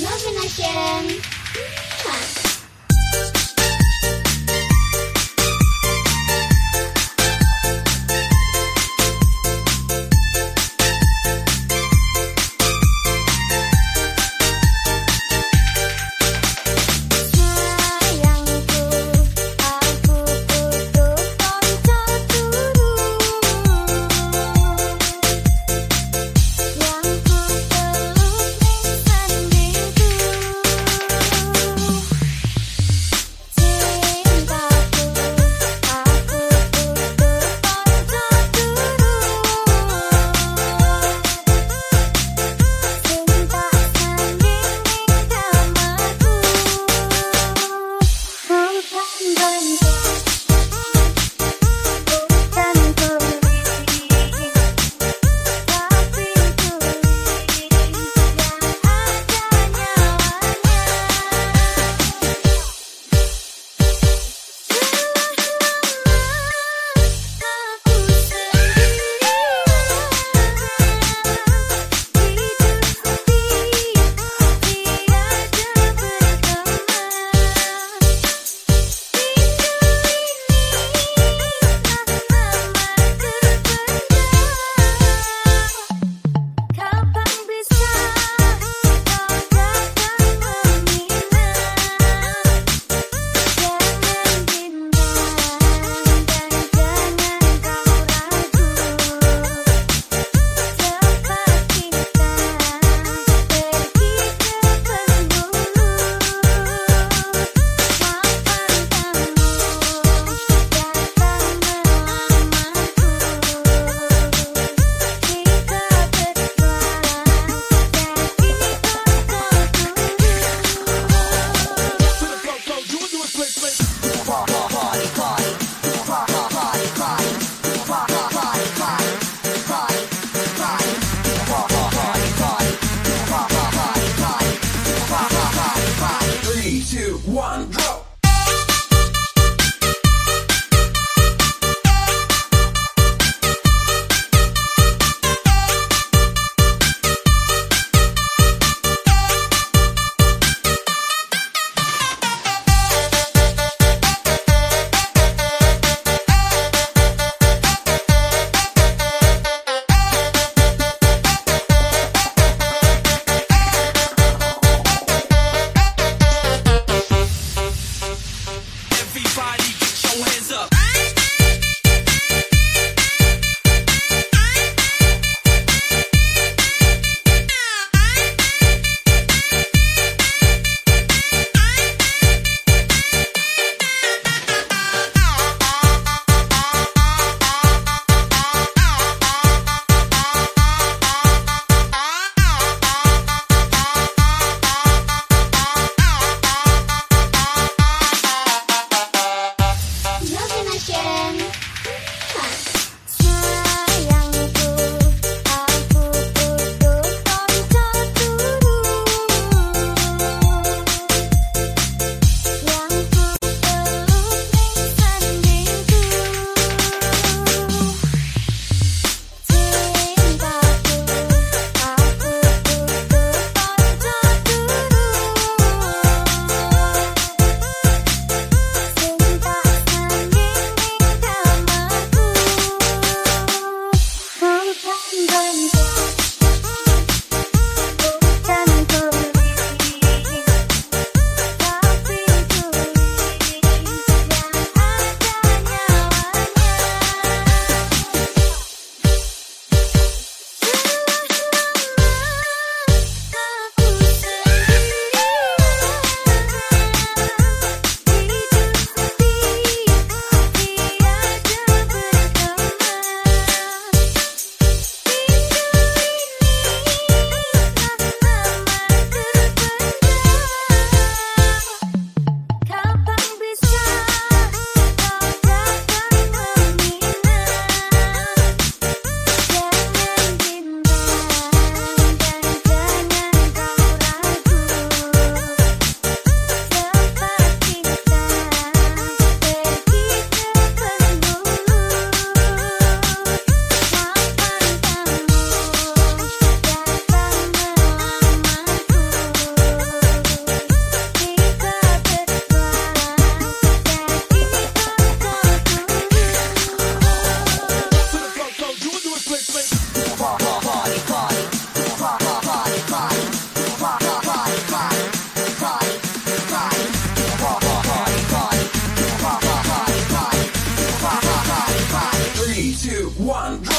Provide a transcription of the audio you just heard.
Nowina 7. Sayangku, three, two, one.